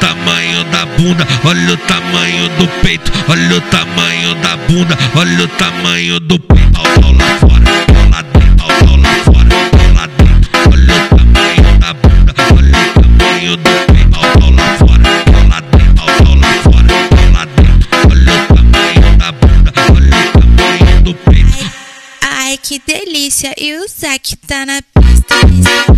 tamanho da bunda, olha o tamanho do peito, olha o tamanho da bunda, olha o tamanho do peito. Pau lá fora, pau lá dentro, pau lá fora, pau lá dentro. Olha o tamanho da bunda, olha o tamanho do peito. Pau lá fora, pau lá dentro, pau lá fora, pau lá dentro. Olha o tamanho da bunda, olha o tamanho do peito. Ai que delícia, e o Zac tá na pista.